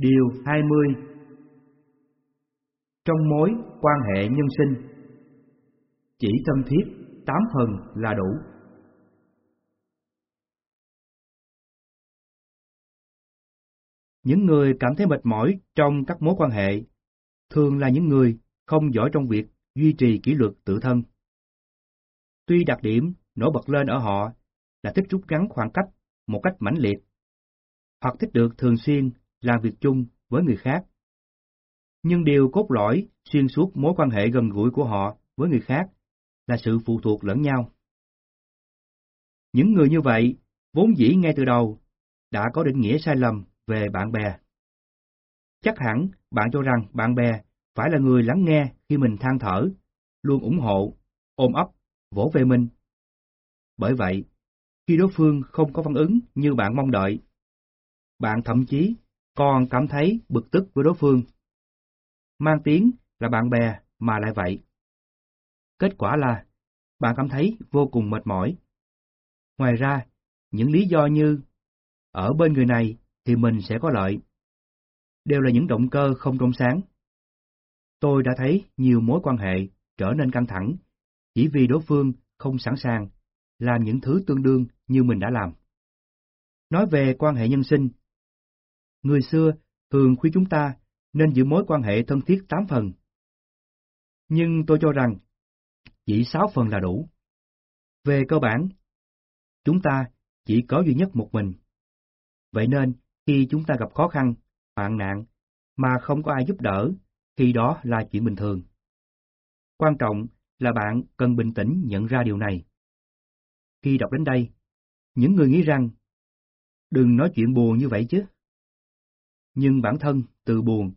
Điều 20 Trong mối quan hệ nhân sinh, chỉ thân thiết tám phần là đủ. Những người cảm thấy mệt mỏi trong các mối quan hệ thường là những người không giỏi trong việc duy trì kỷ luật tự thân. Tuy đặc điểm nổi bật lên ở họ là thích rút ngắn khoảng cách một cách mãnh liệt, hoặc thích được thường xuyên làm việc chung với người khác. Nhưng điều cốt lõi xuyên suốt mối quan hệ gần gũi của họ với người khác là sự phụ thuộc lẫn nhau. Những người như vậy, vốn dĩ ngay từ đầu, đã có định nghĩa sai lầm về bạn bè. Chắc hẳn bạn cho rằng bạn bè phải là người lắng nghe khi mình than thở, luôn ủng hộ, ôm ấp, vỗ về mình. Bởi vậy, khi đối phương không có phản ứng như bạn mong đợi, bạn thậm chí còn cảm thấy bực tức với đối phương. Mang tiếng là bạn bè mà lại vậy. Kết quả là bạn cảm thấy vô cùng mệt mỏi. Ngoài ra, những lý do như ở bên người này thì mình sẽ có lợi, đều là những động cơ không trong sáng. Tôi đã thấy nhiều mối quan hệ trở nên căng thẳng chỉ vì đối phương không sẵn sàng làm những thứ tương đương như mình đã làm. Nói về quan hệ nhân sinh, người xưa thường khuyên chúng ta nên giữ mối quan hệ thân thiết tám phần. Nhưng tôi cho rằng chỉ sáu phần là đủ. Về cơ bản, chúng ta chỉ có duy nhất một mình. Vậy nên, khi chúng ta gặp khó khăn, hoạn nạn, mà không có ai giúp đỡ, thì đó là chuyện bình thường. Quan trọng là bạn cần bình tĩnh nhận ra điều này. Khi đọc đến đây, những người nghĩ rằng, đừng nói chuyện buồn như vậy chứ. Nhưng bản thân từ buồn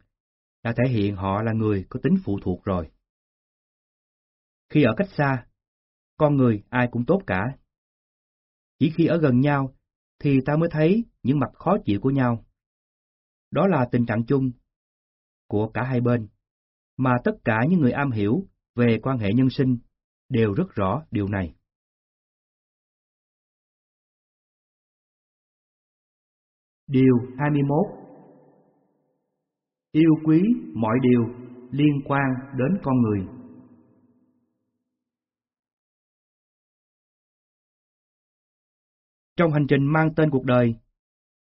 đã thể hiện họ là người có tính phụ thuộc rồi. Khi ở cách xa, con người ai cũng tốt cả. Chỉ khi ở gần nhau thì ta mới thấy những mặt khó chịu của nhau. Đó là tình trạng chung của cả hai bên, mà tất cả những người am hiểu về quan hệ nhân sinh đều rất rõ điều này. Điều 21 Yêu quý mọi điều liên quan đến con người. Trong hành trình mang tên cuộc đời,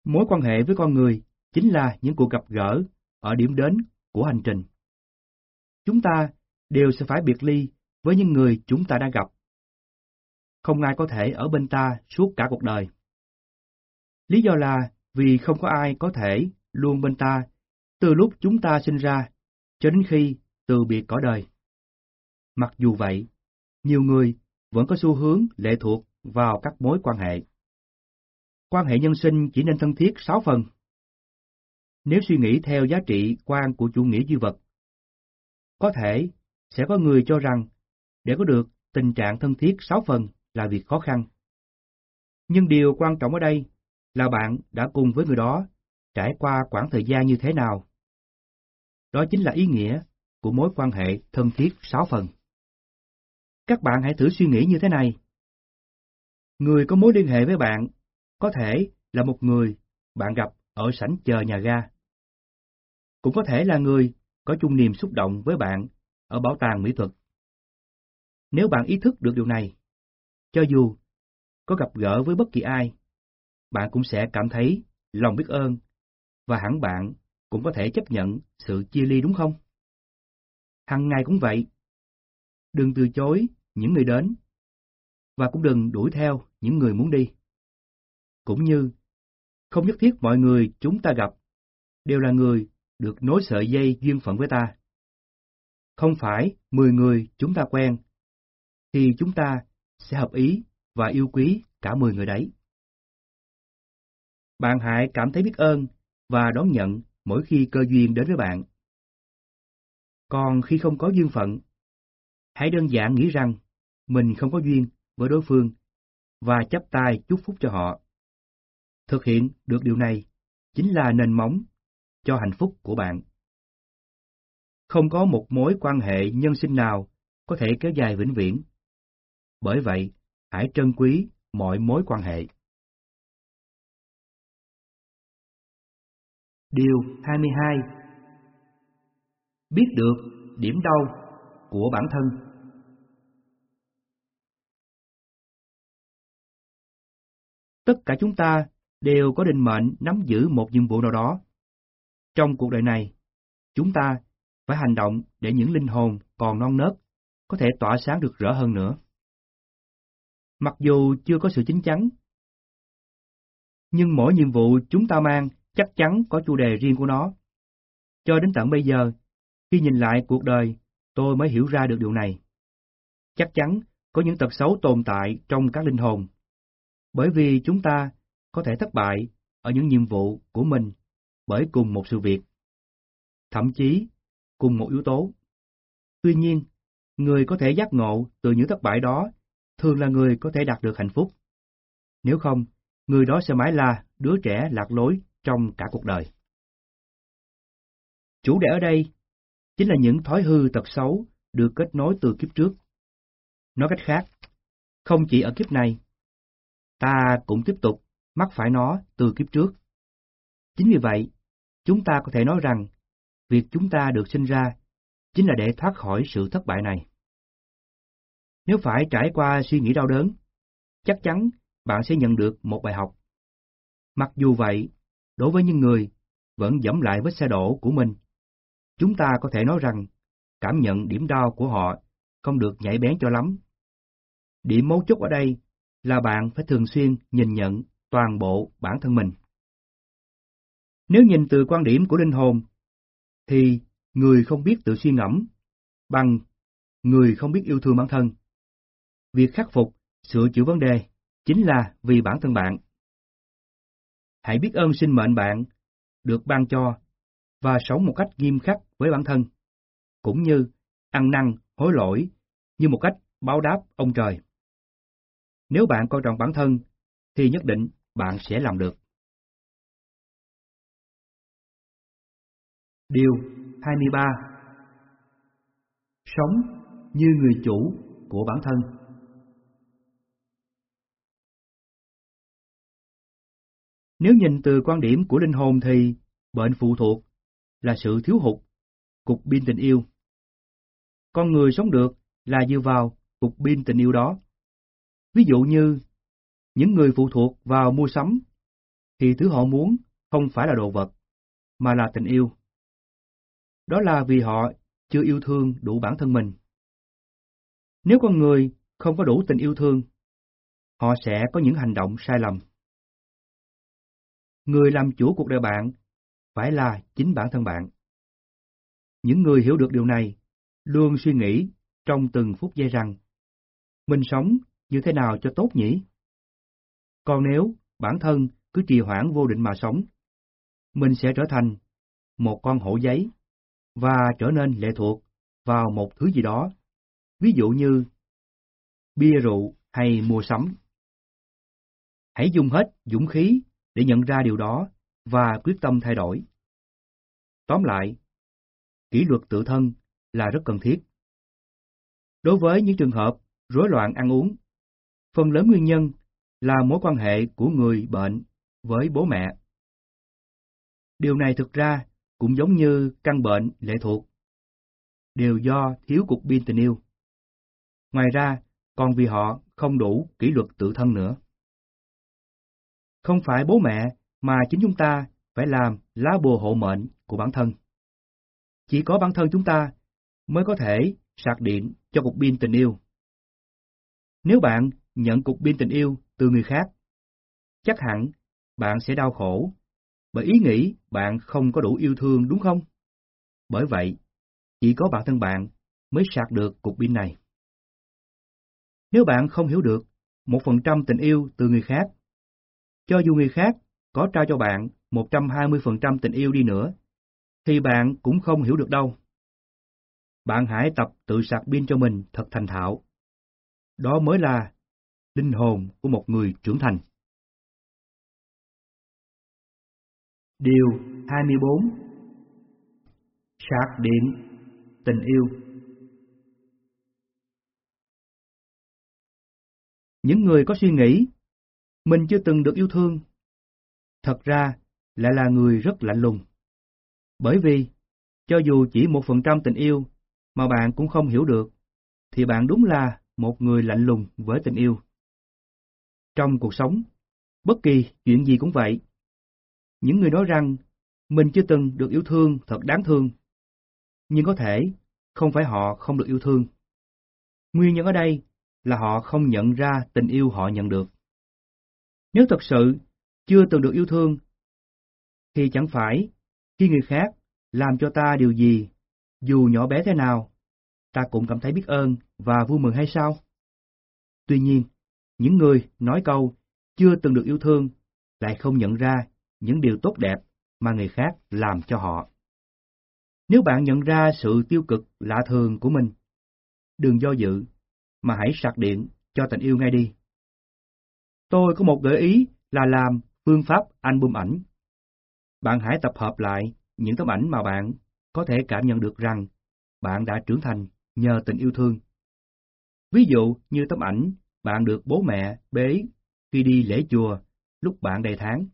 mối quan hệ với con người chính là những cuộc gặp gỡ ở điểm đến của hành trình. Chúng ta đều sẽ phải biệt ly với những người chúng ta đã gặp. Không ai có thể ở bên ta suốt cả cuộc đời. Lý do là vì không có ai có thể luôn bên ta từ lúc chúng ta sinh ra cho đến khi từ biệt cõi đời. Mặc dù vậy, nhiều người vẫn có xu hướng lệ thuộc vào các mối quan hệ. Quan hệ nhân sinh chỉ nên thân thiết sáu phần. Nếu suy nghĩ theo giá trị quan của chủ nghĩa duy vật, có thể sẽ có người cho rằng để có được tình trạng thân thiết sáu phần là việc khó khăn. Nhưng điều quan trọng ở đây là bạn đã cùng với người đó trải qua quãng thời gian như thế nào. Đó chính là ý nghĩa của mối quan hệ thân thiết sáu phần. Các bạn hãy thử suy nghĩ như thế này. Người có mối liên hệ với bạn có thể là một người bạn gặp ở sảnh chờ nhà ga. Cũng có thể là người có chung niềm xúc động với bạn ở bảo tàng mỹ thuật. Nếu bạn ý thức được điều này, cho dù có gặp gỡ với bất kỳ ai, bạn cũng sẽ cảm thấy lòng biết ơn, và hẳn bạn cũng có thể chấp nhận sự chia ly đúng không? Hằng ngày cũng vậy. Đừng từ chối những người đến, và cũng đừng đuổi theo những người muốn đi. Cũng như, không nhất thiết mọi người chúng ta gặp đều là người được nối sợi dây duyên phận với ta. Không phải 10 người chúng ta quen, thì chúng ta sẽ hợp ý và yêu quý cả 10 người đấy. Bạn hãy cảm thấy biết ơn và đón nhận mỗi khi cơ duyên đến với bạn. Còn khi không có duyên phận, hãy đơn giản nghĩ rằng mình không có duyên với đối phương và chấp tay chúc phúc cho họ. Thực hiện được điều này chính là nền móng cho hạnh phúc của bạn. Không có một mối quan hệ nhân sinh nào có thể kéo dài vĩnh viễn. Bởi vậy, hãy trân quý mọi mối quan hệ. Điều 22 Biết được điểm đau của bản thân Tất cả chúng ta đều có định mệnh nắm giữ một nhiệm vụ nào đó. Trong cuộc đời này, chúng ta phải hành động để những linh hồn còn non nớt có thể tỏa sáng được rõ hơn nữa. Mặc dù chưa có sự chính chắn, nhưng mỗi nhiệm vụ chúng ta mang chắc chắn có chủ đề riêng của nó. Cho đến tận bây giờ, khi nhìn lại cuộc đời, tôi mới hiểu ra được điều này. Chắc chắn có những tật xấu tồn tại trong các linh hồn, bởi vì chúng ta có thể thất bại ở những nhiệm vụ của mình bởi cùng một sự việc, thậm chí cùng một yếu tố. Tuy nhiên, người có thể giác ngộ từ những thất bại đó thường là người có thể đạt được hạnh phúc. Nếu không, người đó sẽ mãi là đứa trẻ lạc lối trong cả cuộc đời. Chủ đề ở đây chính là những thói hư tật xấu được kết nối từ kiếp trước. Nói cách khác, không chỉ ở kiếp này, ta cũng tiếp tục mắc phải nó từ kiếp trước. Chính vì vậy, chúng ta có thể nói rằng, việc chúng ta được sinh ra chính là để thoát khỏi sự thất bại này. Nếu phải trải qua suy nghĩ đau đớn, chắc chắn bạn sẽ nhận được một bài học. Mặc dù vậy, đối với những người vẫn dẫm lại vết xe đổ của mình, chúng ta có thể nói rằng cảm nhận điểm đau của họ không được nhạy bén cho lắm. Điểm mấu chốt ở đây là bạn phải thường xuyên nhìn nhận toàn bộ bản thân mình. Nếu nhìn từ quan điểm của linh hồn, thì người không biết tự suy ngẫm, bằng người không biết yêu thương bản thân. Việc khắc phục, sửa chữa vấn đề chính là vì bản thân bạn. Hãy biết ơn sinh mệnh bạn được ban cho và sống một cách nghiêm khắc với bản thân, cũng như ăn năn, hối lỗi như một cách báo đáp ông trời. Nếu bạn coi trọng bản thân, thì nhất định bạn sẽ làm được. Điều 23 Sống như người chủ của bản thân Nếu nhìn từ quan điểm của linh hồn thì bệnh phụ thuộc là sự thiếu hụt cục pin tình yêu. Con người sống được là dựa vào cục pin tình yêu đó. Ví dụ như những người phụ thuộc vào mua sắm thì thứ họ muốn không phải là đồ vật mà là tình yêu. Đó là vì họ chưa yêu thương đủ bản thân mình. Nếu con người không có đủ tình yêu thương, họ sẽ có những hành động sai lầm. Người làm chủ cuộc đời bạn phải là chính bản thân bạn. Những người hiểu được điều này luôn suy nghĩ trong từng phút giây rằng mình sống như thế nào cho tốt nhỉ? Còn nếu bản thân cứ trì hoãn vô định mà sống, mình sẽ trở thành một con hổ giấy và trở nên lệ thuộc vào một thứ gì đó, ví dụ như bia rượu hay mua sắm. Hãy dùng hết dũng khí để nhận ra điều đó và quyết tâm thay đổi. Tóm lại, kỷ luật tự thân là rất cần thiết. Đối với những trường hợp rối loạn ăn uống, phần lớn nguyên nhân là mối quan hệ của người bệnh với bố mẹ. Điều này thực ra cũng giống như căn bệnh lệ thuộc, đều do thiếu cục pin tình yêu. Ngoài ra, còn vì họ không đủ kỷ luật tự thân nữa. Không phải bố mẹ mà chính chúng ta phải làm lá bùa hộ mệnh của bản thân. Chỉ có bản thân chúng ta mới có thể sạc điện cho cục pin tình yêu. Nếu bạn nhận cục pin tình yêu từ người khác, chắc hẳn bạn sẽ đau khổ bởi ý nghĩ bạn không có đủ yêu thương đúng không? Bởi vậy, chỉ có bản thân bạn mới sạc được cục pin này. Nếu bạn không hiểu được một phần trăm tình yêu từ người khác, cho dù người khác có trao cho bạn 120% tình yêu đi nữa, thì bạn cũng không hiểu được đâu. Bạn hãy tập tự sạc pin cho mình thật thành thạo. Đó mới là linh hồn của một người trưởng thành. Điều 24 Sạc điện tình yêu Những người có suy nghĩ mình chưa từng được yêu thương, thật ra lại là người rất lạnh lùng. Bởi vì, cho dù chỉ một phần trăm tình yêu mà bạn cũng không hiểu được, thì bạn đúng là một người lạnh lùng với tình yêu. Trong cuộc sống, bất kỳ chuyện gì cũng vậy. Những người nói rằng mình chưa từng được yêu thương thật đáng thương, nhưng có thể không phải họ không được yêu thương. Nguyên nhân ở đây là họ không nhận ra tình yêu họ nhận được. Nếu thật sự chưa từng được yêu thương, thì chẳng phải khi người khác làm cho ta điều gì, dù nhỏ bé thế nào, ta cũng cảm thấy biết ơn và vui mừng hay sao? Tuy nhiên, những người nói câu chưa từng được yêu thương lại không nhận ra những điều tốt đẹp mà người khác làm cho họ. Nếu bạn nhận ra sự tiêu cực lạ thường của mình, đừng do dự, mà hãy sạc điện cho tình yêu ngay đi. Tôi có một gợi ý là làm phương pháp album ảnh. Bạn hãy tập hợp lại những tấm ảnh mà bạn có thể cảm nhận được rằng bạn đã trưởng thành nhờ tình yêu thương. Ví dụ như tấm ảnh bạn được bố mẹ bế khi đi lễ chùa lúc bạn đầy tháng,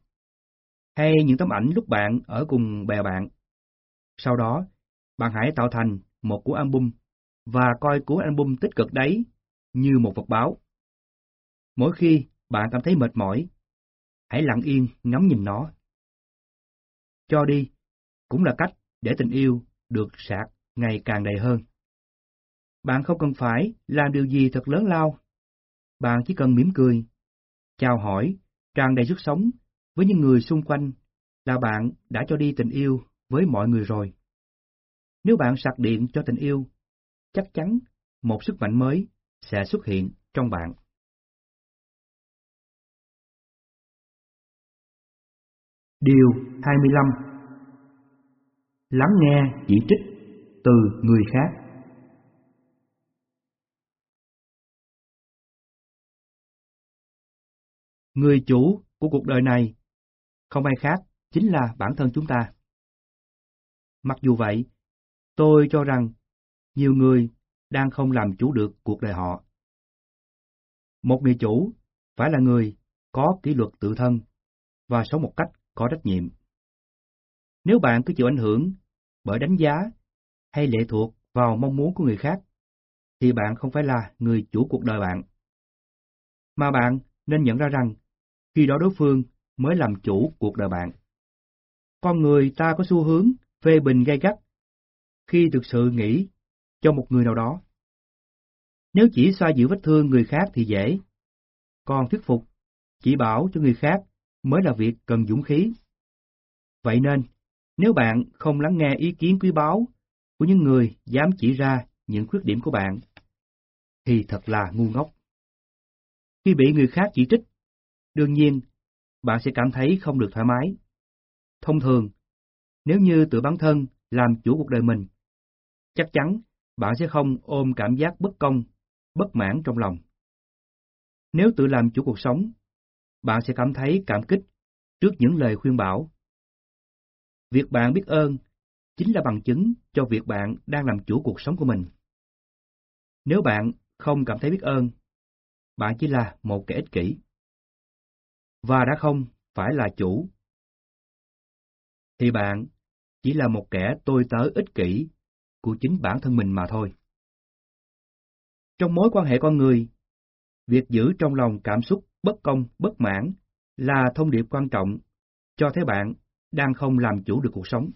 hay những tấm ảnh lúc bạn ở cùng bè bạn. Sau đó, bạn hãy tạo thành một cuốn album và coi cuốn album tích cực đấy như một vật báo. Mỗi khi bạn cảm thấy mệt mỏi, hãy lặng yên ngắm nhìn nó. Cho đi cũng là cách để tình yêu được sạc ngày càng đầy hơn. Bạn không cần phải làm điều gì thật lớn lao. Bạn chỉ cần mỉm cười, chào hỏi, tràn đầy sức sống với những người xung quanh là bạn đã cho đi tình yêu với mọi người rồi. Nếu bạn sạc điện cho tình yêu, chắc chắn một sức mạnh mới sẽ xuất hiện trong bạn. Điều 25 Lắng nghe chỉ trích từ người khác Người chủ của cuộc đời này không ai khác chính là bản thân chúng ta. Mặc dù vậy, tôi cho rằng nhiều người đang không làm chủ được cuộc đời họ. Một người chủ phải là người có kỷ luật tự thân và sống một cách có trách nhiệm. Nếu bạn cứ chịu ảnh hưởng bởi đánh giá hay lệ thuộc vào mong muốn của người khác, thì bạn không phải là người chủ cuộc đời bạn. Mà bạn nên nhận ra rằng, khi đó đối phương mới làm chủ cuộc đời bạn. Con người ta có xu hướng phê bình gay gắt khi thực sự nghĩ cho một người nào đó. Nếu chỉ xoa dịu vết thương người khác thì dễ, còn thuyết phục, chỉ bảo cho người khác mới là việc cần dũng khí. Vậy nên, nếu bạn không lắng nghe ý kiến quý báu của những người dám chỉ ra những khuyết điểm của bạn, thì thật là ngu ngốc. Khi bị người khác chỉ trích, đương nhiên, bạn sẽ cảm thấy không được thoải mái. Thông thường, nếu như tự bản thân làm chủ cuộc đời mình, chắc chắn bạn sẽ không ôm cảm giác bất công, bất mãn trong lòng. Nếu tự làm chủ cuộc sống, bạn sẽ cảm thấy cảm kích trước những lời khuyên bảo. Việc bạn biết ơn chính là bằng chứng cho việc bạn đang làm chủ cuộc sống của mình. Nếu bạn không cảm thấy biết ơn, bạn chỉ là một kẻ ích kỷ. Và đã không phải là chủ, thì bạn chỉ là một kẻ tôi tớ ích kỷ của chính bản thân mình mà thôi. Trong mối quan hệ con người, việc giữ trong lòng cảm xúc bất công, bất mãn là thông điệp quan trọng cho thấy bạn đang không làm chủ được cuộc sống.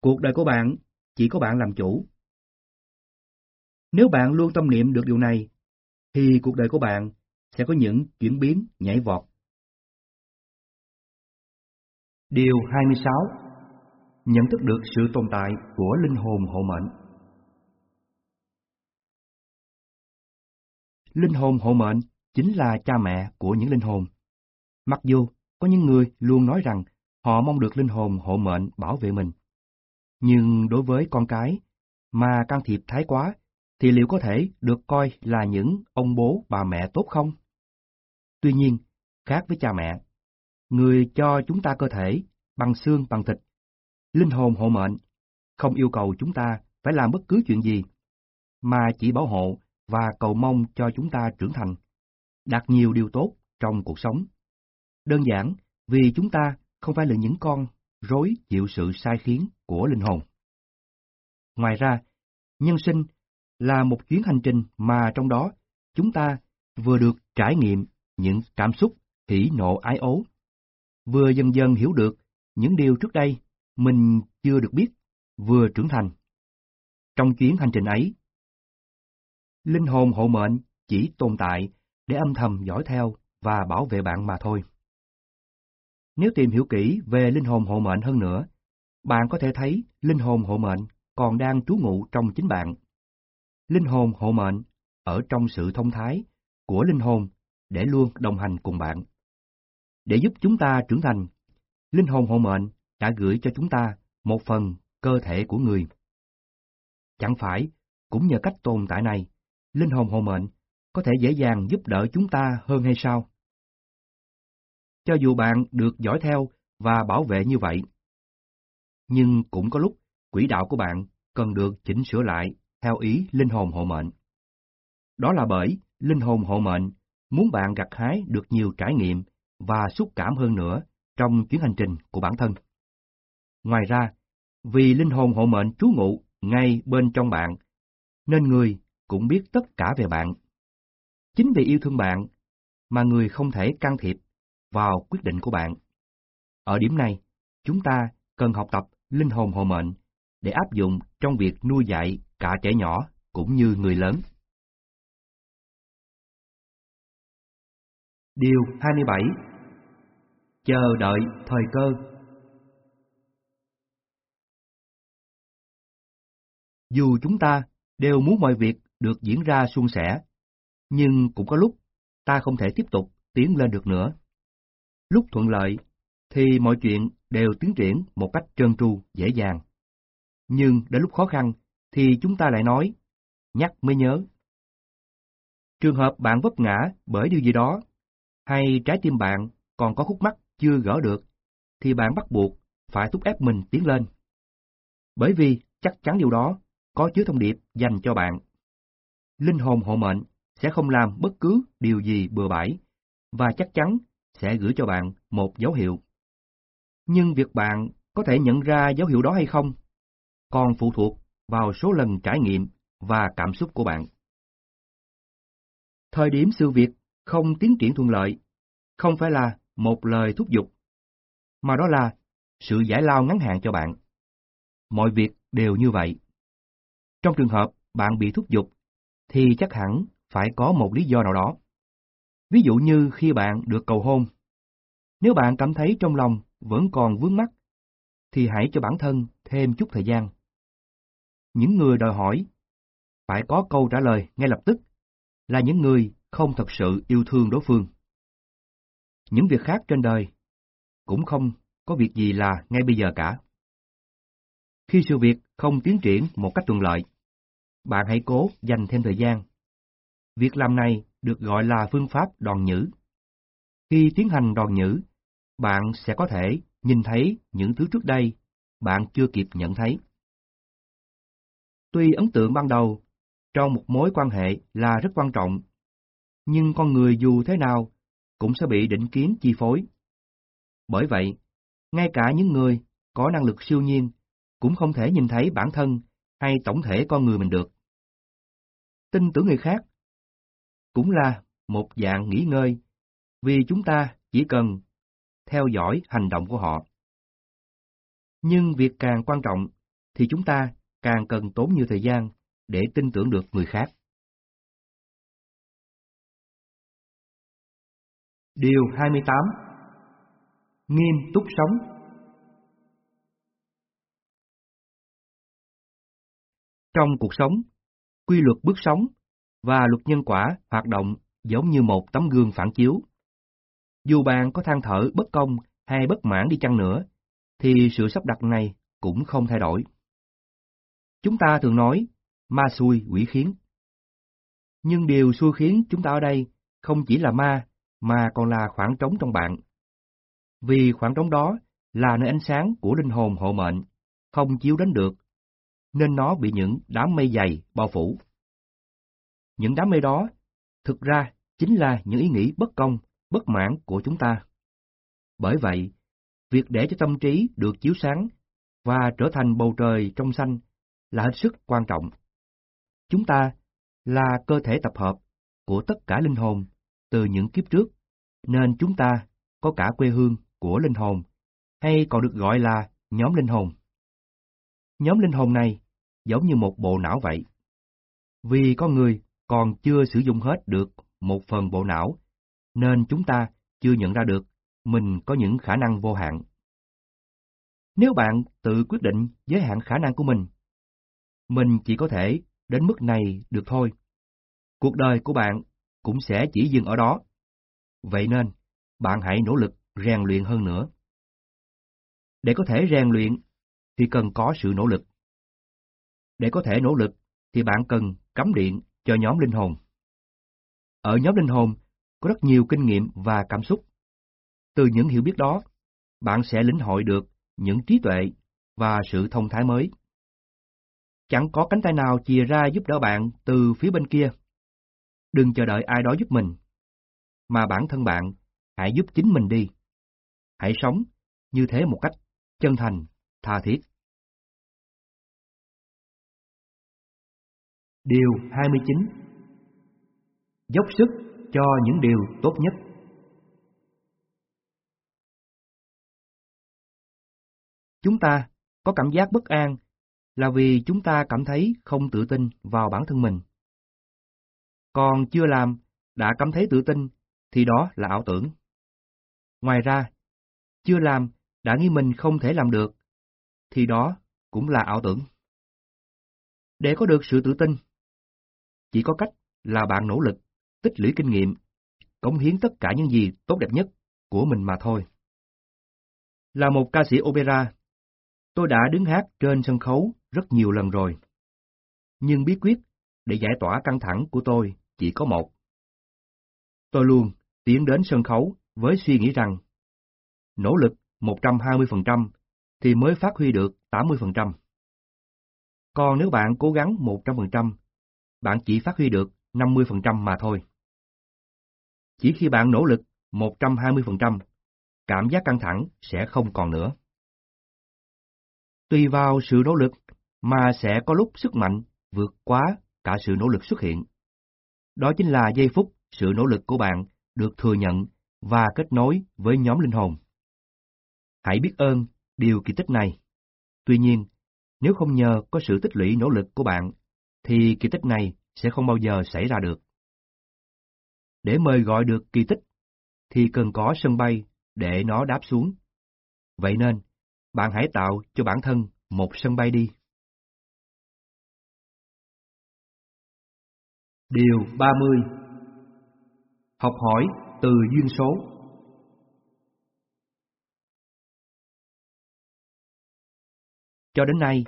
Cuộc đời của bạn chỉ có bạn làm chủ. Nếu bạn luôn tâm niệm được điều này, thì cuộc đời của bạn sẽ có những chuyển biến nhảy vọt. Điều 26 Nhận thức được sự tồn tại của linh hồn hộ mệnh Linh hồn hộ mệnh chính là cha mẹ của những linh hồn. Mặc dù có những người luôn nói rằng họ mong được linh hồn hộ mệnh bảo vệ mình. Nhưng đối với con cái mà can thiệp thái quá thì liệu có thể được coi là những ông bố bà mẹ tốt không? Tuy nhiên, khác với cha mẹ, người cho chúng ta cơ thể bằng xương bằng thịt, linh hồn hộ mệnh, không yêu cầu chúng ta phải làm bất cứ chuyện gì, mà chỉ bảo hộ và cầu mong cho chúng ta trưởng thành, đạt nhiều điều tốt trong cuộc sống. Đơn giản vì chúng ta không phải là những con rối chịu sự sai khiến của linh hồn. Ngoài ra, nhân sinh là một chuyến hành trình mà trong đó chúng ta vừa được trải nghiệm những cảm xúc hỉ nộ ái ố, vừa dần dần hiểu được những điều trước đây mình chưa được biết, vừa trưởng thành. Trong chuyến hành trình ấy, linh hồn hộ mệnh chỉ tồn tại để âm thầm dõi theo và bảo vệ bạn mà thôi. Nếu tìm hiểu kỹ về linh hồn hộ mệnh hơn nữa, bạn có thể thấy linh hồn hộ mệnh còn đang trú ngụ trong chính bạn. Linh hồn hộ mệnh ở trong sự thông thái của linh hồn để luôn đồng hành cùng bạn. Để giúp chúng ta trưởng thành, linh hồn hộ mệnh đã gửi cho chúng ta một phần cơ thể của người. Chẳng phải, cũng nhờ cách tồn tại này, linh hồn hộ mệnh có thể dễ dàng giúp đỡ chúng ta hơn hay sao? Cho dù bạn được dõi theo và bảo vệ như vậy, nhưng cũng có lúc quỹ đạo của bạn cần được chỉnh sửa lại theo ý linh hồn hộ mệnh. Đó là bởi linh hồn hộ mệnh muốn bạn gặt hái được nhiều trải nghiệm và xúc cảm hơn nữa trong chuyến hành trình của bản thân. Ngoài ra, vì linh hồn hộ mệnh trú ngụ ngay bên trong bạn, nên người cũng biết tất cả về bạn. Chính vì yêu thương bạn mà người không thể can thiệp vào quyết định của bạn. Ở điểm này, chúng ta cần học tập linh hồn hồ mệnh để áp dụng trong việc nuôi dạy cả trẻ nhỏ cũng như người lớn. Điều 27 Chờ đợi thời cơ Dù chúng ta đều muốn mọi việc được diễn ra suôn sẻ, nhưng cũng có lúc ta không thể tiếp tục tiến lên được nữa. Lúc thuận lợi, thì mọi chuyện đều tiến triển một cách trơn tru, dễ dàng. Nhưng đến lúc khó khăn, thì chúng ta lại nói, nhắc mới nhớ. Trường hợp bạn vấp ngã bởi điều gì đó, hay trái tim bạn còn có khúc mắc chưa gỡ được, thì bạn bắt buộc phải thúc ép mình tiến lên. Bởi vì chắc chắn điều đó có chứa thông điệp dành cho bạn. Linh hồn hộ mệnh sẽ không làm bất cứ điều gì bừa bãi, và chắc chắn sẽ gửi cho bạn một dấu hiệu. Nhưng việc bạn có thể nhận ra dấu hiệu đó hay không, còn phụ thuộc vào số lần trải nghiệm và cảm xúc của bạn. Thời điểm sự việc không tiến triển thuận lợi, không phải là một lời thúc giục, mà đó là sự giải lao ngắn hạn cho bạn. Mọi việc đều như vậy. Trong trường hợp bạn bị thúc giục, thì chắc hẳn phải có một lý do nào đó. Ví dụ như khi bạn được cầu hôn. Nếu bạn cảm thấy trong lòng vẫn còn vướng mắc, thì hãy cho bản thân thêm chút thời gian. Những người đòi hỏi phải có câu trả lời ngay lập tức là những người không thật sự yêu thương đối phương. Những việc khác trên đời cũng không có việc gì là ngay bây giờ cả. Khi sự việc không tiến triển một cách thuận lợi, bạn hãy cố dành thêm thời gian. Việc làm này được gọi là phương pháp đòn nhữ. Khi tiến hành đòn nhữ, bạn sẽ có thể nhìn thấy những thứ trước đây bạn chưa kịp nhận thấy. Tuy ấn tượng ban đầu trong một mối quan hệ là rất quan trọng, nhưng con người dù thế nào cũng sẽ bị định kiến chi phối. Bởi vậy, ngay cả những người có năng lực siêu nhiên cũng không thể nhìn thấy bản thân hay tổng thể con người mình được. Tin tưởng người khác cũng là một dạng nghỉ ngơi, vì chúng ta chỉ cần theo dõi hành động của họ. Nhưng việc càng quan trọng thì chúng ta càng cần tốn nhiều thời gian để tin tưởng được người khác. Điều 28 Nghiêm túc sống Trong cuộc sống, quy luật bước sống và luật nhân quả hoạt động giống như một tấm gương phản chiếu. Dù bạn có than thở bất công hay bất mãn đi chăng nữa, thì sự sắp đặt này cũng không thay đổi. Chúng ta thường nói, ma xui quỷ khiến. Nhưng điều xui khiến chúng ta ở đây không chỉ là ma, mà còn là khoảng trống trong bạn. Vì khoảng trống đó là nơi ánh sáng của linh hồn hộ mệnh, không chiếu đến được, nên nó bị những đám mây dày bao phủ. Những đám mây đó, thực ra chính là những ý nghĩ bất công, bất mãn của chúng ta. Bởi vậy, việc để cho tâm trí được chiếu sáng và trở thành bầu trời trong xanh là hết sức quan trọng. Chúng ta là cơ thể tập hợp của tất cả linh hồn từ những kiếp trước, nên chúng ta có cả quê hương của linh hồn, hay còn được gọi là nhóm linh hồn. Nhóm linh hồn này giống như một bộ não vậy. Vì con người còn chưa sử dụng hết được một phần bộ não, nên chúng ta chưa nhận ra được mình có những khả năng vô hạn. Nếu bạn tự quyết định giới hạn khả năng của mình, mình chỉ có thể đến mức này được thôi. Cuộc đời của bạn cũng sẽ chỉ dừng ở đó. Vậy nên, bạn hãy nỗ lực rèn luyện hơn nữa. Để có thể rèn luyện thì cần có sự nỗ lực. Để có thể nỗ lực thì bạn cần cắm điện cho nhóm linh hồn. Ở nhóm linh hồn có rất nhiều kinh nghiệm và cảm xúc. Từ những hiểu biết đó, bạn sẽ lĩnh hội được những trí tuệ và sự thông thái mới. Chẳng có cánh tay nào chìa ra giúp đỡ bạn từ phía bên kia. Đừng chờ đợi ai đó giúp mình, mà bản thân bạn hãy giúp chính mình đi. Hãy sống như thế một cách chân thành, tha thiết. Điều 29 Dốc sức cho những điều tốt nhất Chúng ta có cảm giác bất an là vì chúng ta cảm thấy không tự tin vào bản thân mình. Còn chưa làm, đã cảm thấy tự tin, thì đó là ảo tưởng. Ngoài ra, chưa làm, đã nghĩ mình không thể làm được, thì đó cũng là ảo tưởng. Để có được sự tự tin, chỉ có cách là bạn nỗ lực, tích lũy kinh nghiệm, cống hiến tất cả những gì tốt đẹp nhất của mình mà thôi. Là một ca sĩ opera, tôi đã đứng hát trên sân khấu rất nhiều lần rồi. Nhưng bí quyết để giải tỏa căng thẳng của tôi chỉ có một. Tôi luôn tiến đến sân khấu với suy nghĩ rằng nỗ lực 120% thì mới phát huy được 80%. Còn nếu bạn cố gắng 100%, bạn chỉ phát huy được 50% mà thôi. Chỉ khi bạn nỗ lực 120%, cảm giác căng thẳng sẽ không còn nữa. Tùy vào sự nỗ lực mà sẽ có lúc sức mạnh vượt quá cả sự nỗ lực xuất hiện. Đó chính là giây phút sự nỗ lực của bạn được thừa nhận và kết nối với nhóm linh hồn. Hãy biết ơn điều kỳ tích này. Tuy nhiên, nếu không nhờ có sự tích lũy nỗ lực của bạn, thì kỳ tích này sẽ không bao giờ xảy ra được. Để mời gọi được kỳ tích, thì cần có sân bay để nó đáp xuống. Vậy nên, bạn hãy tạo cho bản thân một sân bay đi. Điều 30 Học hỏi từ duyên số Cho đến nay,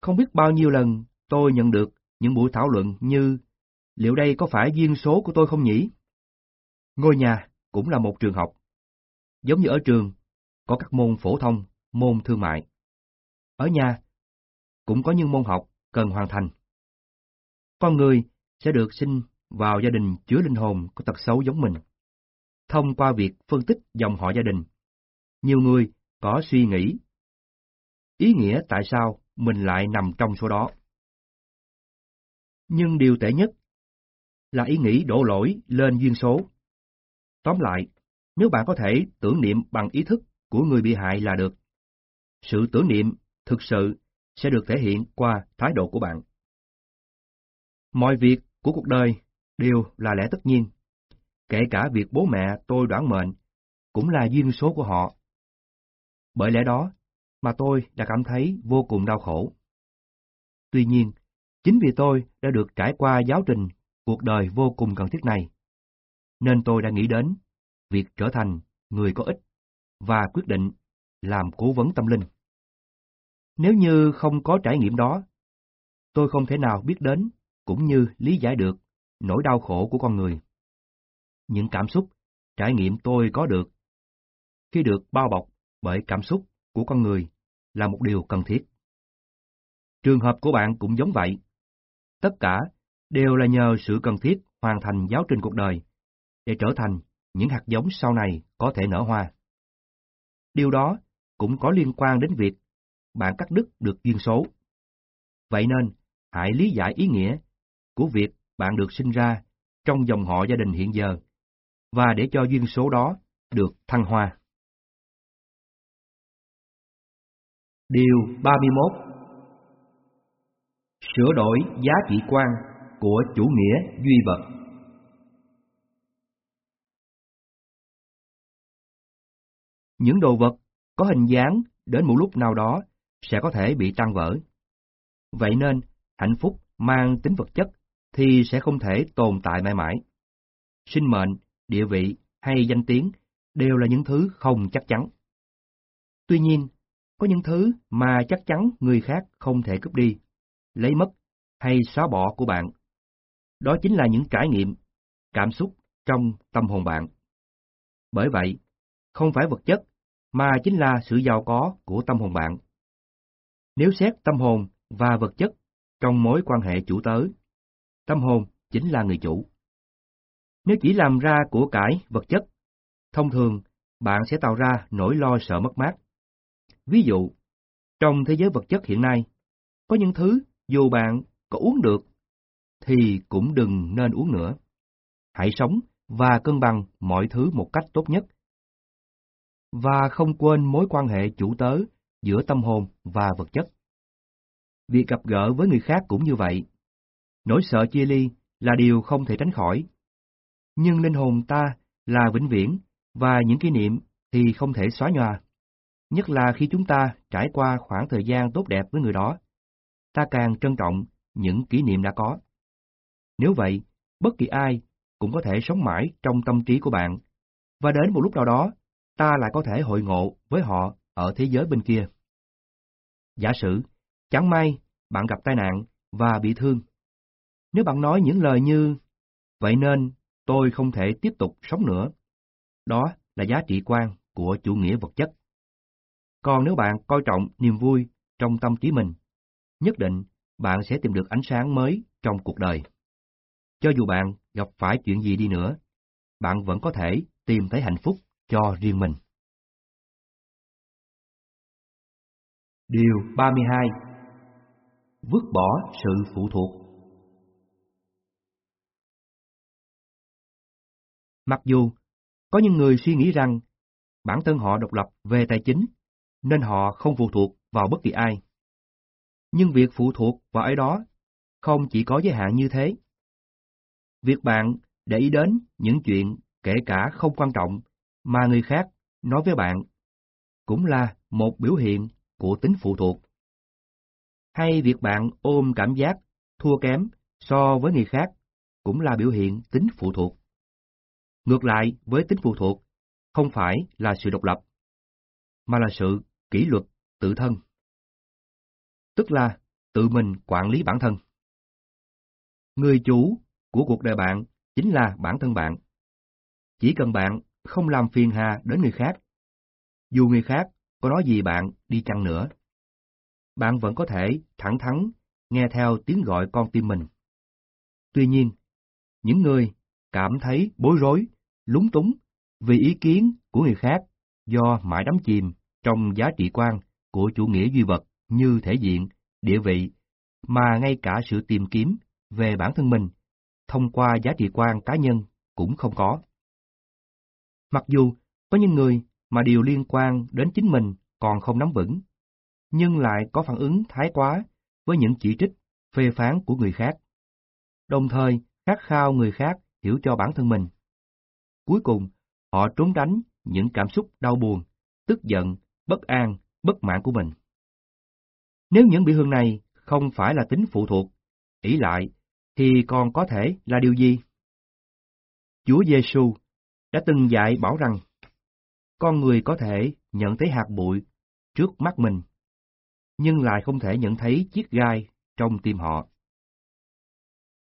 không biết bao nhiêu lần tôi nhận được những buổi thảo luận như liệu đây có phải duyên số của tôi không nhỉ? Ngôi nhà cũng là một trường học. Giống như ở trường, có các môn phổ thông, môn thương mại. Ở nhà, cũng có những môn học cần hoàn thành. Con người sẽ được sinh vào gia đình chứa linh hồn có tật xấu giống mình. Thông qua việc phân tích dòng họ gia đình, nhiều người có suy nghĩ ý nghĩa tại sao mình lại nằm trong số đó. Nhưng điều tệ nhất là ý nghĩ đổ lỗi lên duyên số. Tóm lại, nếu bạn có thể tưởng niệm bằng ý thức của người bị hại là được. Sự tưởng niệm thực sự sẽ được thể hiện qua thái độ của bạn. Mọi việc của cuộc đời đều là lẽ tất nhiên. Kể cả việc bố mẹ tôi đoán mệnh cũng là duyên số của họ. Bởi lẽ đó, mà tôi đã cảm thấy vô cùng đau khổ. Tuy nhiên, chính vì tôi đã được trải qua giáo trình cuộc đời vô cùng cần thiết này, nên tôi đã nghĩ đến việc trở thành người có ích và quyết định làm cố vấn tâm linh. Nếu như không có trải nghiệm đó, tôi không thể nào biết đến cũng như lý giải được nỗi đau khổ của con người. Những cảm xúc, trải nghiệm tôi có được khi được bao bọc bởi cảm xúc của con người là một điều cần thiết. Trường hợp của bạn cũng giống vậy. Tất cả đều là nhờ sự cần thiết hoàn thành giáo trình cuộc đời để trở thành những hạt giống sau này có thể nở hoa. Điều đó cũng có liên quan đến việc bạn cắt đứt được duyên số. Vậy nên, hãy lý giải ý nghĩa của việc bạn được sinh ra trong dòng họ gia đình hiện giờ và để cho duyên số đó được thăng hoa. Điều 31 Sửa đổi giá trị quan của chủ nghĩa duy vật Những đồ vật có hình dáng đến một lúc nào đó sẽ có thể bị tan vỡ. Vậy nên, hạnh phúc mang tính vật chất thì sẽ không thể tồn tại mãi mãi. Sinh mệnh, địa vị hay danh tiếng đều là những thứ không chắc chắn. Tuy nhiên, có những thứ mà chắc chắn người khác không thể cướp đi, lấy mất hay xóa bỏ của bạn. Đó chính là những trải nghiệm, cảm xúc trong tâm hồn bạn. Bởi vậy, không phải vật chất, mà chính là sự giàu có của tâm hồn bạn. Nếu xét tâm hồn và vật chất trong mối quan hệ chủ tớ, tâm hồn chính là người chủ. Nếu chỉ làm ra của cải vật chất, thông thường bạn sẽ tạo ra nỗi lo sợ mất mát. Ví dụ, trong thế giới vật chất hiện nay, có những thứ dù bạn có uống được, thì cũng đừng nên uống nữa. Hãy sống và cân bằng mọi thứ một cách tốt nhất. Và không quên mối quan hệ chủ tớ giữa tâm hồn và vật chất. Việc gặp gỡ với người khác cũng như vậy. Nỗi sợ chia ly là điều không thể tránh khỏi. Nhưng linh hồn ta là vĩnh viễn, và những kỷ niệm thì không thể xóa nhòa. Nhất là khi chúng ta trải qua khoảng thời gian tốt đẹp với người đó, ta càng trân trọng những kỷ niệm đã có. Nếu vậy, bất kỳ ai cũng có thể sống mãi trong tâm trí của bạn, và đến một lúc nào đó, ta lại có thể hội ngộ với họ ở thế giới bên kia. Giả sử, chẳng may bạn gặp tai nạn và bị thương. Nếu bạn nói những lời như, vậy nên tôi không thể tiếp tục sống nữa, đó là giá trị quan của chủ nghĩa vật chất. Còn nếu bạn coi trọng niềm vui trong tâm trí mình, nhất định bạn sẽ tìm được ánh sáng mới trong cuộc đời. Cho dù bạn gặp phải chuyện gì đi nữa, bạn vẫn có thể tìm thấy hạnh phúc cho riêng mình. Điều 32 Vứt bỏ sự phụ thuộc Mặc dù có những người suy nghĩ rằng bản thân họ độc lập về tài chính, nên họ không phụ thuộc vào bất kỳ ai. Nhưng việc phụ thuộc vào ấy đó không chỉ có giới hạn như thế. Việc bạn để ý đến những chuyện kể cả không quan trọng mà người khác nói với bạn cũng là một biểu hiện của tính phụ thuộc. Hay việc bạn ôm cảm giác thua kém so với người khác cũng là biểu hiện tính phụ thuộc. Ngược lại với tính phụ thuộc, không phải là sự độc lập, mà là sự kỷ luật tự thân tức là tự mình quản lý bản thân. Người chủ của cuộc đời bạn chính là bản thân bạn. Chỉ cần bạn không làm phiền hà đến người khác, dù người khác có nói gì bạn đi chăng nữa, bạn vẫn có thể thẳng thắn nghe theo tiếng gọi con tim mình. Tuy nhiên, những người cảm thấy bối rối, lúng túng vì ý kiến của người khác do mãi đắm chìm trong giá trị quan của chủ nghĩa duy vật như thể diện, địa vị, mà ngay cả sự tìm kiếm về bản thân mình thông qua giá trị quan cá nhân cũng không có. Mặc dù có những người mà điều liên quan đến chính mình còn không nắm vững, nhưng lại có phản ứng thái quá với những chỉ trích, phê phán của người khác. Đồng thời, khát khao người khác hiểu cho bản thân mình. Cuối cùng, họ trốn tránh những cảm xúc đau buồn, tức giận, bất an, bất mãn của mình. Nếu những biểu hương này không phải là tính phụ thuộc, ỷ lại, thì còn có thể là điều gì? Chúa Giêsu đã từng dạy bảo rằng, con người có thể nhận thấy hạt bụi trước mắt mình, nhưng lại không thể nhận thấy chiếc gai trong tim họ.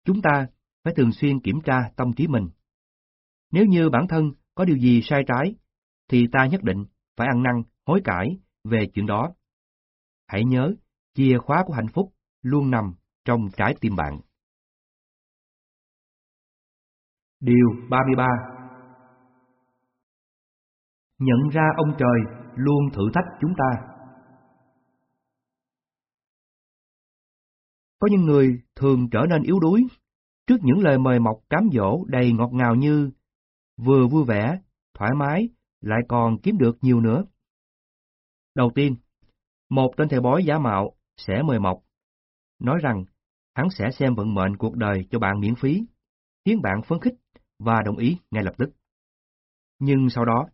Chúng ta phải thường xuyên kiểm tra tâm trí mình. Nếu như bản thân có điều gì sai trái, thì ta nhất định phải ăn năn, hối cải về chuyện đó. Hãy nhớ Chìa khóa của hạnh phúc luôn nằm trong trái tim bạn. Điều 33 Nhận ra ông trời luôn thử thách chúng ta. Có những người thường trở nên yếu đuối trước những lời mời mọc cám dỗ đầy ngọt ngào như vừa vui vẻ, thoải mái, lại còn kiếm được nhiều nữa. Đầu tiên, một tên thầy bói giả mạo sẽ mời mọc, nói rằng hắn sẽ xem vận mệnh cuộc đời cho bạn miễn phí, khiến bạn phấn khích và đồng ý ngay lập tức. Nhưng sau đó,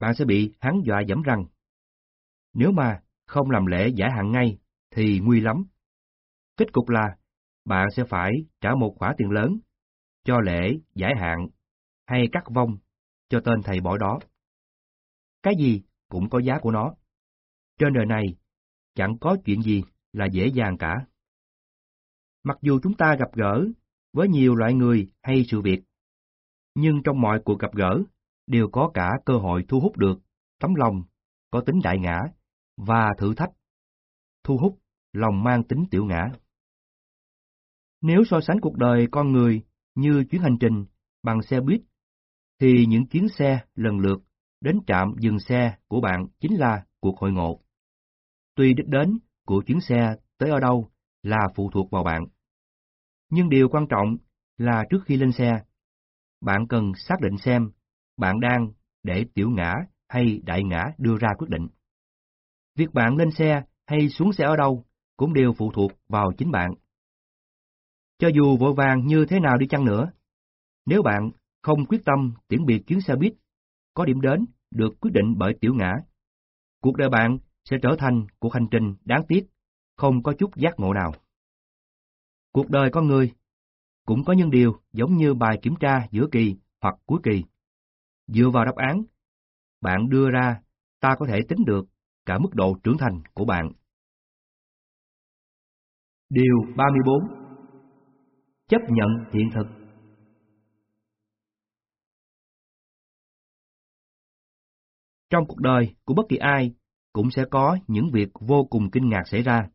bạn sẽ bị hắn dọa dẫm rằng, nếu mà không làm lễ giải hạn ngay thì nguy lắm. Kết cục là bạn sẽ phải trả một khoản tiền lớn cho lễ giải hạn hay cắt vong cho tên thầy bói đó. Cái gì cũng có giá của nó. Trên đời này, chẳng có chuyện gì là dễ dàng cả. Mặc dù chúng ta gặp gỡ với nhiều loại người hay sự việc, nhưng trong mọi cuộc gặp gỡ đều có cả cơ hội thu hút được tấm lòng có tính đại ngã và thử thách, thu hút lòng mang tính tiểu ngã. Nếu so sánh cuộc đời con người như chuyến hành trình bằng xe buýt, thì những chuyến xe lần lượt đến trạm dừng xe của bạn chính là cuộc hội ngộ. Tuy đích đến của chuyến xe tới ở đâu là phụ thuộc vào bạn. Nhưng điều quan trọng là trước khi lên xe, bạn cần xác định xem bạn đang để tiểu ngã hay đại ngã đưa ra quyết định. Việc bạn lên xe hay xuống xe ở đâu cũng đều phụ thuộc vào chính bạn. Cho dù vội vàng như thế nào đi chăng nữa, nếu bạn không quyết tâm tiễn biệt chuyến xe buýt, có điểm đến được quyết định bởi tiểu ngã, cuộc đời bạn sẽ trở thành cuộc hành trình đáng tiếc, không có chút giác ngộ nào. Cuộc đời con người cũng có những điều giống như bài kiểm tra giữa kỳ hoặc cuối kỳ. Dựa vào đáp án, bạn đưa ra, ta có thể tính được cả mức độ trưởng thành của bạn. Điều 34 Chấp nhận hiện thực Trong cuộc đời của bất kỳ ai cũng sẽ có những việc vô cùng kinh ngạc xảy ra.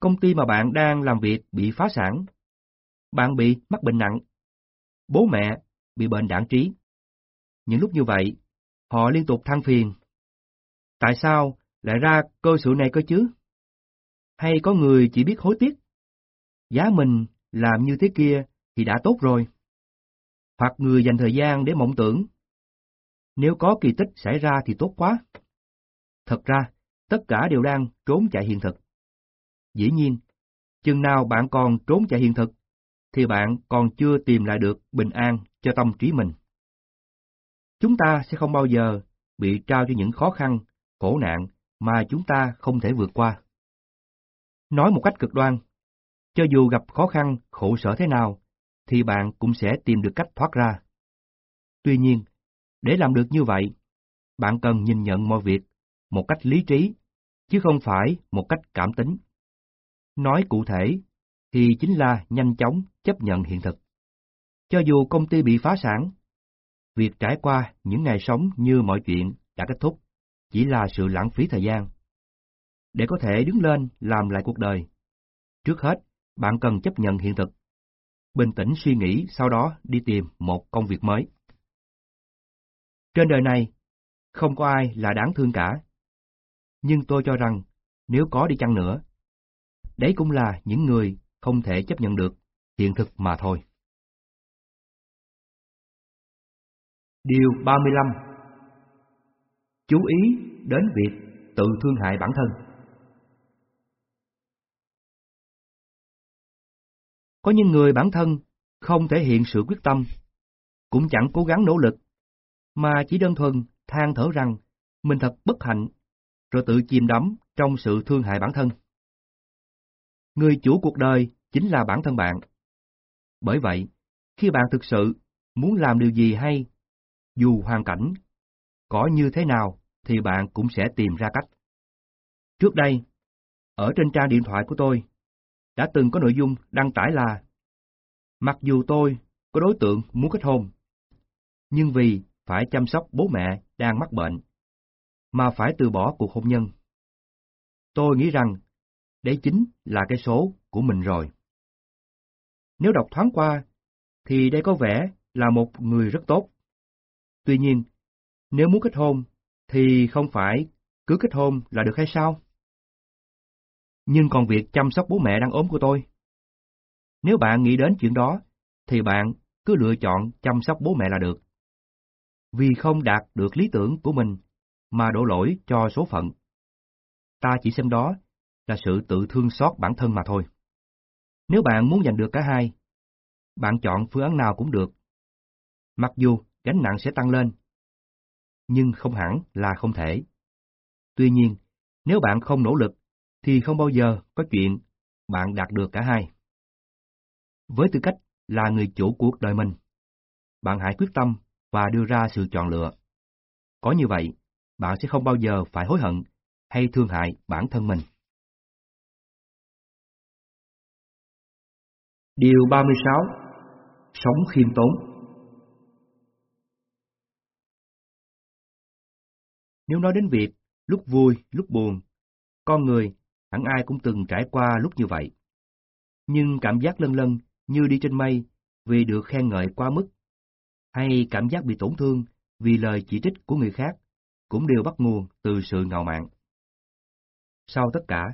Công ty mà bạn đang làm việc bị phá sản, bạn bị mắc bệnh nặng, bố mẹ bị bệnh đảng trí. Những lúc như vậy, họ liên tục than phiền. Tại sao lại ra cơ sự này cơ chứ? Hay có người chỉ biết hối tiếc? Giá mình làm như thế kia thì đã tốt rồi. Hoặc người dành thời gian để mộng tưởng. Nếu có kỳ tích xảy ra thì tốt quá. Thật ra, tất cả đều đang trốn chạy hiện thực. Dĩ nhiên, chừng nào bạn còn trốn chạy hiện thực, thì bạn còn chưa tìm lại được bình an cho tâm trí mình. Chúng ta sẽ không bao giờ bị trao cho những khó khăn, khổ nạn mà chúng ta không thể vượt qua. Nói một cách cực đoan, cho dù gặp khó khăn, khổ sở thế nào, thì bạn cũng sẽ tìm được cách thoát ra. Tuy nhiên, để làm được như vậy, bạn cần nhìn nhận mọi việc một cách lý trí, chứ không phải một cách cảm tính. Nói cụ thể, thì chính là nhanh chóng chấp nhận hiện thực. Cho dù công ty bị phá sản, việc trải qua những ngày sống như mọi chuyện đã kết thúc, chỉ là sự lãng phí thời gian. Để có thể đứng lên làm lại cuộc đời, trước hết, bạn cần chấp nhận hiện thực. Bình tĩnh suy nghĩ sau đó đi tìm một công việc mới. Trên đời này, không có ai là đáng thương cả. Nhưng tôi cho rằng, nếu có đi chăng nữa, đấy cũng là những người không thể chấp nhận được hiện thực mà thôi. Điều 35 Chú ý đến việc tự thương hại bản thân. Có những người bản thân không thể hiện sự quyết tâm, cũng chẳng cố gắng nỗ lực, mà chỉ đơn thuần than thở rằng mình thật bất hạnh, rồi tự chìm đắm trong sự thương hại bản thân. Người chủ cuộc đời chính là bản thân bạn. Bởi vậy, khi bạn thực sự muốn làm điều gì hay, dù hoàn cảnh có như thế nào thì bạn cũng sẽ tìm ra cách. Trước đây, ở trên trang điện thoại của tôi, đã từng có nội dung đăng tải là Mặc dù tôi có đối tượng muốn kết hôn, nhưng vì phải chăm sóc bố mẹ đang mắc bệnh, mà phải từ bỏ cuộc hôn nhân. Tôi nghĩ rằng đấy chính là cái số của mình rồi. Nếu đọc thoáng qua, thì đây có vẻ là một người rất tốt. Tuy nhiên, nếu muốn kết hôn, thì không phải cứ kết hôn là được hay sao? Nhưng còn việc chăm sóc bố mẹ đang ốm của tôi. Nếu bạn nghĩ đến chuyện đó, thì bạn cứ lựa chọn chăm sóc bố mẹ là được. Vì không đạt được lý tưởng của mình mà đổ lỗi cho số phận. Ta chỉ xem đó là sự tự thương xót bản thân mà thôi. Nếu bạn muốn giành được cả hai, bạn chọn phương án nào cũng được. Mặc dù gánh nặng sẽ tăng lên, nhưng không hẳn là không thể. Tuy nhiên, nếu bạn không nỗ lực, thì không bao giờ có chuyện bạn đạt được cả hai. Với tư cách là người chủ cuộc đời mình, bạn hãy quyết tâm và đưa ra sự chọn lựa. Có như vậy, bạn sẽ không bao giờ phải hối hận hay thương hại bản thân mình. Điều 36 Sống khiêm tốn Nếu nói đến việc lúc vui, lúc buồn, con người hẳn ai cũng từng trải qua lúc như vậy. Nhưng cảm giác lân lân như đi trên mây vì được khen ngợi quá mức, hay cảm giác bị tổn thương vì lời chỉ trích của người khác, cũng đều bắt nguồn từ sự ngạo mạn. Sau tất cả,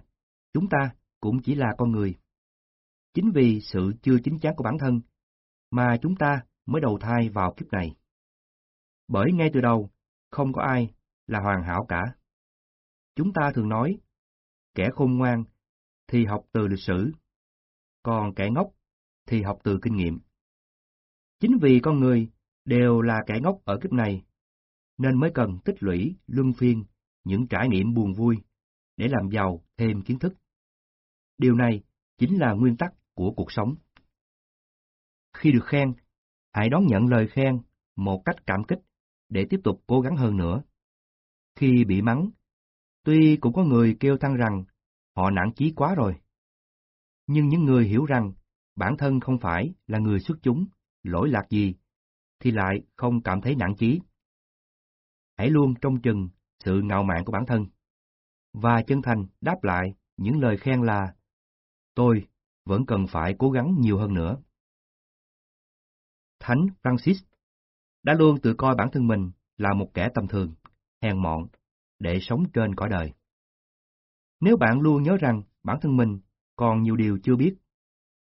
chúng ta cũng chỉ là con người. Chính vì sự chưa chính chắn của bản thân, mà chúng ta mới đầu thai vào kiếp này. Bởi ngay từ đầu, không có ai là hoàn hảo cả. Chúng ta thường nói, kẻ khôn ngoan thì học từ lịch sử, còn kẻ ngốc thì học từ kinh nghiệm. Chính vì con người đều là kẻ ngốc ở kiếp này, nên mới cần tích lũy, luân phiên những trải nghiệm buồn vui để làm giàu thêm kiến thức. Điều này chính là nguyên tắc của cuộc sống. Khi được khen, hãy đón nhận lời khen một cách cảm kích để tiếp tục cố gắng hơn nữa. Khi bị mắng, tuy cũng có người kêu thăng rằng họ nản chí quá rồi. Nhưng những người hiểu rằng bản thân không phải là người xuất chúng, lỗi lạc gì, thì lại không cảm thấy nản chí. Hãy luôn trông chừng sự ngạo mạn của bản thân, và chân thành đáp lại những lời khen là Tôi vẫn cần phải cố gắng nhiều hơn nữa. Thánh Francis đã luôn tự coi bản thân mình là một kẻ tầm thường, hèn mọn, để sống trên cõi đời. Nếu bạn luôn nhớ rằng bản thân mình còn nhiều điều chưa biết,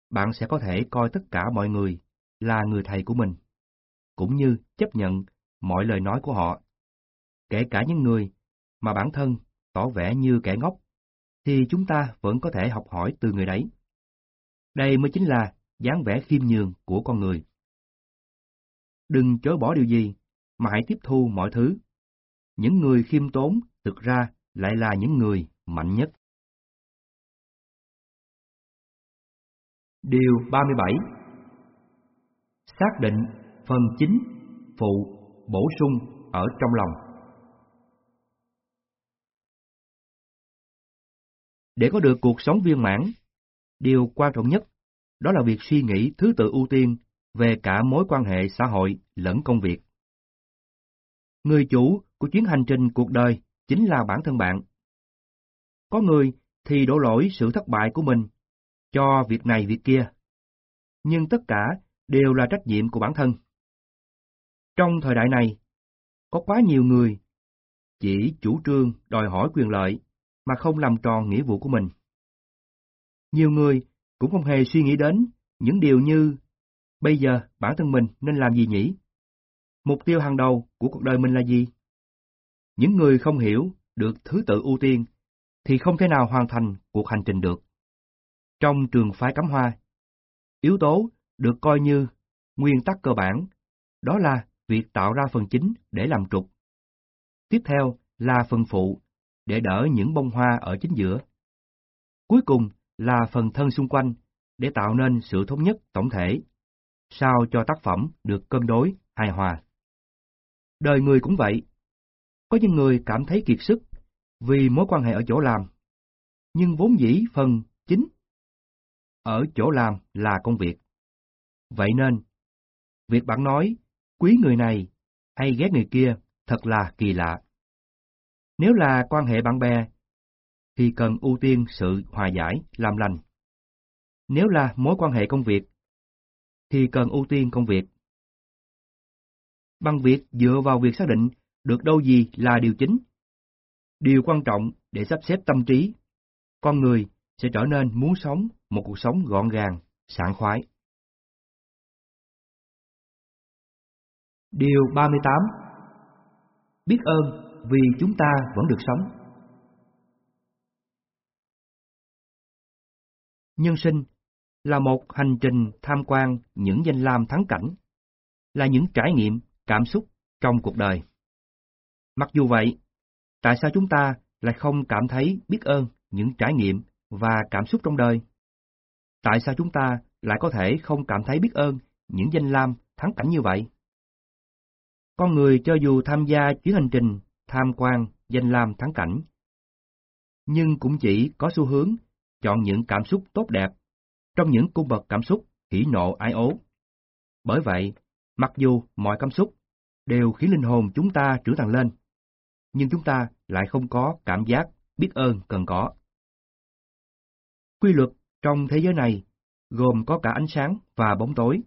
bạn sẽ có thể coi tất cả mọi người là người thầy của mình, cũng như chấp nhận mọi lời nói của họ. Kể cả những người mà bản thân tỏ vẻ như kẻ ngốc, thì chúng ta vẫn có thể học hỏi từ người đấy. Đây mới chính là dáng vẻ khiêm nhường của con người. Đừng chối bỏ điều gì, mà hãy tiếp thu mọi thứ. Những người khiêm tốn thực ra lại là những người mạnh nhất. Điều 37 Xác định phần chính, phụ, bổ sung ở trong lòng. Để có được cuộc sống viên mãn, điều quan trọng nhất đó là việc suy nghĩ thứ tự ưu tiên về cả mối quan hệ xã hội lẫn công việc. Người chủ của chuyến hành trình cuộc đời chính là bản thân bạn. Có người thì đổ lỗi sự thất bại của mình cho việc này việc kia, nhưng tất cả đều là trách nhiệm của bản thân. Trong thời đại này, có quá nhiều người chỉ chủ trương đòi hỏi quyền lợi mà không làm tròn nghĩa vụ của mình. Nhiều người cũng không hề suy nghĩ đến những điều như bây giờ bản thân mình nên làm gì nhỉ? Mục tiêu hàng đầu của cuộc đời mình là gì? Những người không hiểu được thứ tự ưu tiên thì không thể nào hoàn thành cuộc hành trình được. Trong trường phái cắm hoa, yếu tố được coi như nguyên tắc cơ bản, đó là việc tạo ra phần chính để làm trục. Tiếp theo là phần phụ để đỡ những bông hoa ở chính giữa. Cuối cùng là phần thân xung quanh để tạo nên sự thống nhất tổng thể, sao cho tác phẩm được cân đối, hài hòa. Đời người cũng vậy. Có những người cảm thấy kiệt sức vì mối quan hệ ở chỗ làm, nhưng vốn dĩ phần chính ở chỗ làm là công việc. Vậy nên, việc bạn nói quý người này hay ghét người kia thật là kỳ lạ. Nếu là quan hệ bạn bè, thì cần ưu tiên sự hòa giải, làm lành. Nếu là mối quan hệ công việc, thì cần ưu tiên công việc. Bằng việc dựa vào việc xác định được đâu gì là điều chính. Điều quan trọng để sắp xếp tâm trí, con người sẽ trở nên muốn sống một cuộc sống gọn gàng, sảng khoái. Điều 38 Biết ơn vì chúng ta vẫn được sống. Nhân sinh là một hành trình tham quan những danh lam thắng cảnh, là những trải nghiệm, cảm xúc trong cuộc đời. Mặc dù vậy, tại sao chúng ta lại không cảm thấy biết ơn những trải nghiệm và cảm xúc trong đời? Tại sao chúng ta lại có thể không cảm thấy biết ơn những danh lam thắng cảnh như vậy? Con người cho dù tham gia chuyến hành trình tham quan danh lam thắng cảnh, nhưng cũng chỉ có xu hướng chọn những cảm xúc tốt đẹp trong những cung bậc cảm xúc hỉ nộ ái ố. Bởi vậy, mặc dù mọi cảm xúc đều khiến linh hồn chúng ta trưởng thành lên, nhưng chúng ta lại không có cảm giác biết ơn cần có. Quy luật trong thế giới này gồm có cả ánh sáng và bóng tối.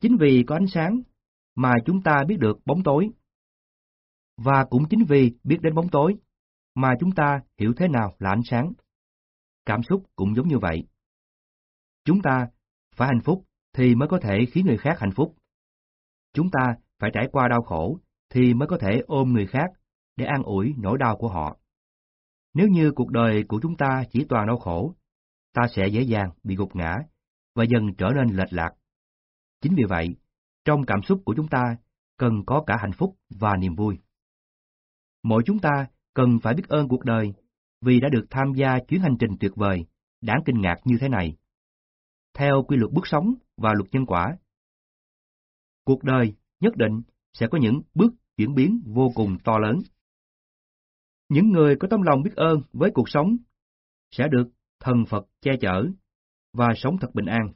Chính vì có ánh sáng mà chúng ta biết được bóng tối. Và cũng chính vì biết đến bóng tối mà chúng ta hiểu thế nào là ánh sáng. Cảm xúc cũng giống như vậy. Chúng ta phải hạnh phúc thì mới có thể khiến người khác hạnh phúc. Chúng ta phải trải qua đau khổ thì mới có thể ôm người khác để an ủi nỗi đau của họ. Nếu như cuộc đời của chúng ta chỉ toàn đau khổ, ta sẽ dễ dàng bị gục ngã và dần trở nên lệch lạc. Chính vì vậy, trong cảm xúc của chúng ta cần có cả hạnh phúc và niềm vui. Mỗi chúng ta cần phải biết ơn cuộc đời vì đã được tham gia chuyến hành trình tuyệt vời, đáng kinh ngạc như thế này. Theo quy luật bước sống và luật nhân quả, cuộc đời nhất định sẽ có những bước chuyển biến vô cùng to lớn. Những người có tâm lòng biết ơn với cuộc sống sẽ được thần Phật che chở và sống thật bình an.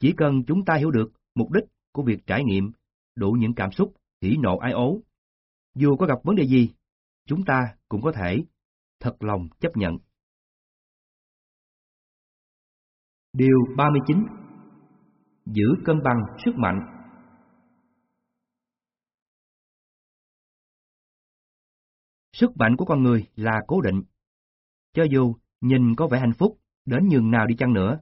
Chỉ cần chúng ta hiểu được mục đích của việc trải nghiệm đủ những cảm xúc hỉ nộ ái ố, dù có gặp vấn đề gì, chúng ta cũng có thể thật lòng chấp nhận. Điều 39 Giữ cân bằng sức mạnh Sức mạnh của con người là cố định. Cho dù nhìn có vẻ hạnh phúc đến nhường nào đi chăng nữa,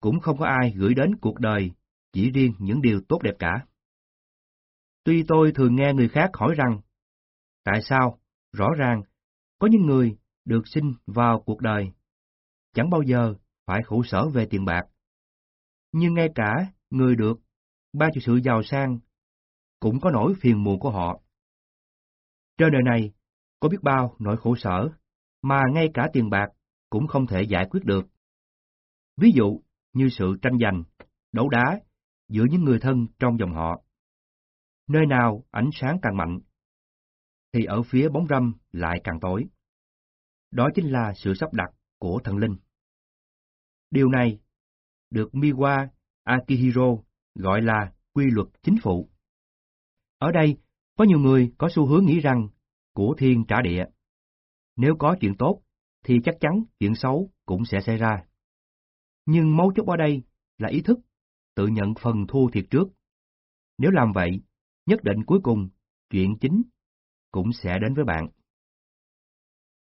cũng không có ai gửi đến cuộc đời chỉ riêng những điều tốt đẹp cả. Tuy tôi thường nghe người khác hỏi rằng, tại sao, rõ ràng, có những người được sinh vào cuộc đời, chẳng bao giờ phải khổ sở về tiền bạc. Nhưng ngay cả người được ba chữ sự giàu sang, cũng có nỗi phiền muộn của họ. Trên đời này, có biết bao nỗi khổ sở, mà ngay cả tiền bạc cũng không thể giải quyết được. Ví dụ như sự tranh giành, đấu đá giữa những người thân trong dòng họ. Nơi nào ánh sáng càng mạnh, thì ở phía bóng râm lại càng tối. Đó chính là sự sắp đặt của thần linh. Điều này được Miwa Akihiro gọi là quy luật chính phụ. Ở đây, có nhiều người có xu hướng nghĩ rằng của thiên trả địa. Nếu có chuyện tốt, thì chắc chắn chuyện xấu cũng sẽ xảy ra. Nhưng mấu chốt ở đây là ý thức, tự nhận phần thua thiệt trước. Nếu làm vậy, nhất định cuối cùng, chuyện chính cũng sẽ đến với bạn.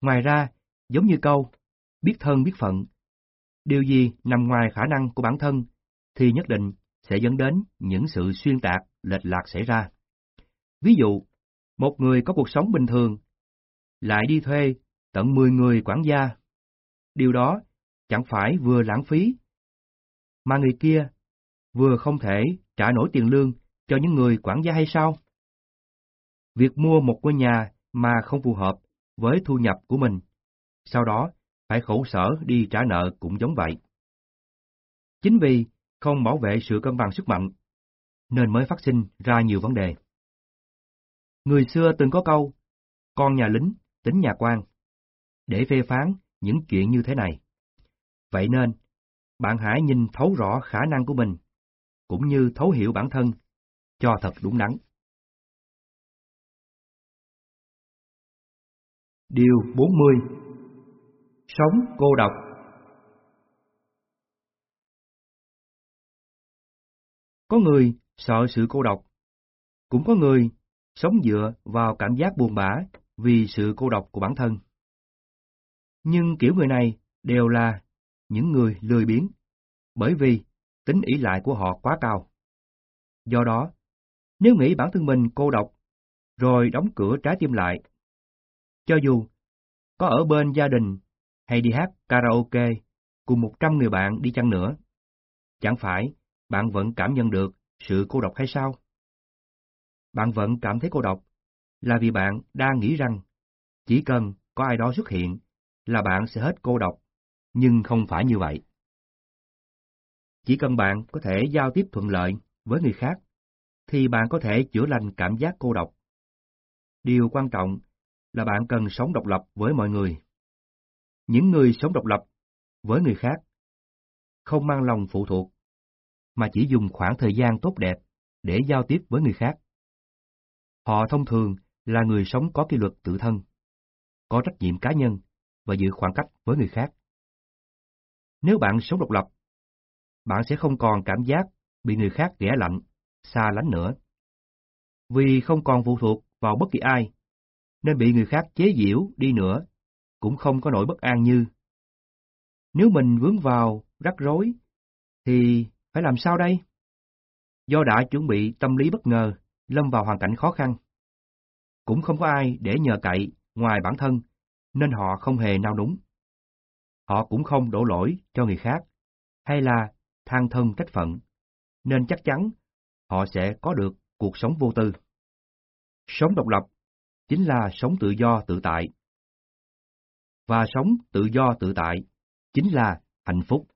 Ngoài ra, giống như câu, biết thân biết phận, điều gì nằm ngoài khả năng của bản thân, thì nhất định sẽ dẫn đến những sự xuyên tạc, lệch lạc xảy ra. Ví dụ, một người có cuộc sống bình thường, lại đi thuê tận 10 người quản gia. Điều đó chẳng phải vừa lãng phí, mà người kia vừa không thể trả nổi tiền lương cho những người quản gia hay sao? Việc mua một ngôi nhà mà không phù hợp với thu nhập của mình, sau đó phải khổ sở đi trả nợ cũng giống vậy. Chính vì không bảo vệ sự cân bằng sức mạnh, nên mới phát sinh ra nhiều vấn đề. Người xưa từng có câu, con nhà lính, tính nhà quan, để phê phán những chuyện như thế này. Vậy nên, bạn hãy nhìn thấu rõ khả năng của mình, cũng như thấu hiểu bản thân, cho thật đúng đắn. Điều 40 Sống cô độc Có người sợ sự cô độc, cũng có người sống dựa vào cảm giác buồn bã vì sự cô độc của bản thân. Nhưng kiểu người này đều là những người lười biếng, bởi vì tính ý lại của họ quá cao. Do đó, nếu nghĩ bản thân mình cô độc, rồi đóng cửa trái tim lại, cho dù có ở bên gia đình hay đi hát karaoke cùng một trăm người bạn đi chăng nữa, chẳng phải bạn vẫn cảm nhận được sự cô độc hay sao? Bạn vẫn cảm thấy cô độc là vì bạn đang nghĩ rằng chỉ cần có ai đó xuất hiện là bạn sẽ hết cô độc, nhưng không phải như vậy. Chỉ cần bạn có thể giao tiếp thuận lợi với người khác, thì bạn có thể chữa lành cảm giác cô độc. Điều quan trọng là bạn cần sống độc lập với mọi người. Những người sống độc lập với người khác, không mang lòng phụ thuộc, mà chỉ dùng khoảng thời gian tốt đẹp để giao tiếp với người khác. Họ thông thường là người sống có kỷ luật tự thân, có trách nhiệm cá nhân và giữ khoảng cách với người khác. Nếu bạn sống độc lập, bạn sẽ không còn cảm giác bị người khác ghẻ lạnh, xa lánh nữa. Vì không còn phụ thuộc vào bất kỳ ai, nên bị người khác chế giễu đi nữa, cũng không có nỗi bất an như. Nếu mình vướng vào rắc rối, thì phải làm sao đây? Do đã chuẩn bị tâm lý bất ngờ, lâm vào hoàn cảnh khó khăn. Cũng không có ai để nhờ cậy ngoài bản thân, nên họ không hề nao núng. Họ cũng không đổ lỗi cho người khác, hay là than thân trách phận, nên chắc chắn họ sẽ có được cuộc sống vô tư. Sống độc lập chính là sống tự do tự tại. Và sống tự do tự tại chính là hạnh phúc.